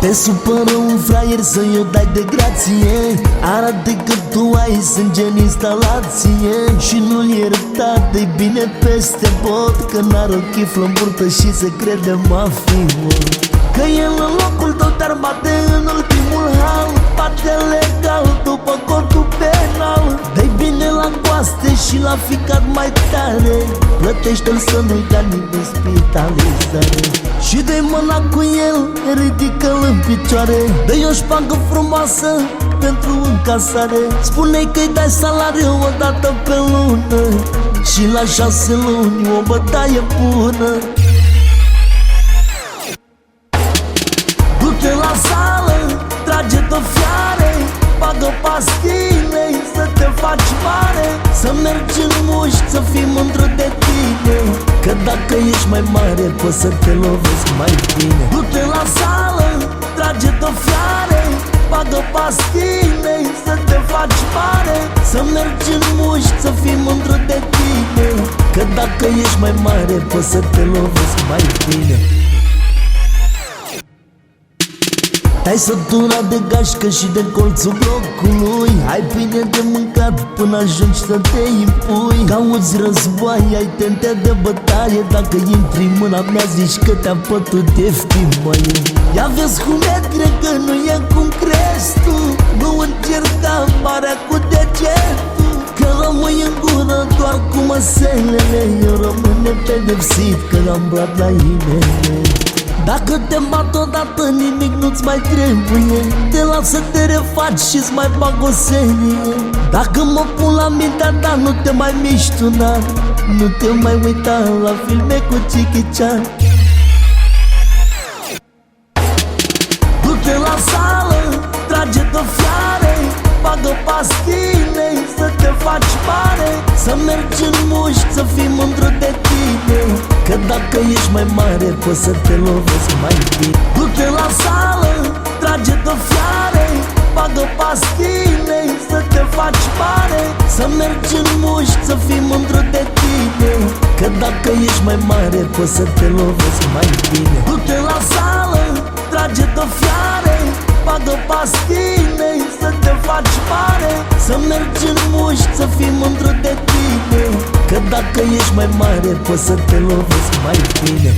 Te supără un fraier să-i o dai de grație. Arată că tu ai sânge în instalație. Și nu-l ierta de bine peste pot Că n-are o chiflă burtă și se crede mafiot. Că el în locul tău te-ar bate în ultimul hal. Bate legal după codul penal. Dă bine la coaste și la ficat mai tare Plătește-l să nu-i dea nimeni spitalizare Și de mâna cu el, ridică-l în picioare. Dă-i o șpagă frumoasă pentru încasare. Spune-i că-i dai salariu o dată pe lună. Și la șase luni o bătaie bună mai mare, poți să te lovesc mai bine. Du-te la sală, trage-te fiare Bagă pastile să te faci mare Să mergi în mușchi, să fii mândru de tine. Că dacă ești mai mare, poți să te lovesc mai bine Ai sătura de gașcă și de colțul blocului. Ai bine de mâncat până ajungi să te impui. Cauți război, ai tente de bătaie. Dacă intri în mâna mea zici că te-am pătut ieftin, măi. Ia vezi cum e, cred că nu e cum crezi tu. Nu încerca marea cu degetul Că rămâi în gură doar cu măselele. Eu rămân nepedepsit că am brat la inele. Dacă te bat odată nimic nu-ți mai trebuie Te las să te refaci și-ți mai bag o serie Dacă mă pun la mintea ta nu te mai miști tu, Nu te mai uita la filme cu Chicky Chan. Du-te la sală, trage-te fiare Bagă pastile să te faci mare. Să mergi în mușchi, să fii mândru de tine. Că dacă ești mai mare, poți să te lovesc mai bine. Du-te la sală, trage-te fiare Bagă pastile să te faci mare Să mergi în mușchi, să fii mândru de tine. Că dacă ești mai mare, poți să te lovesc mai bine. Du-te la sală, trage-te fiare Bagă pastile să te faci mare Să mergi în mușchi, să fii mândru de tine. Că dacă ești mai mare, poți să te lovesc mai bine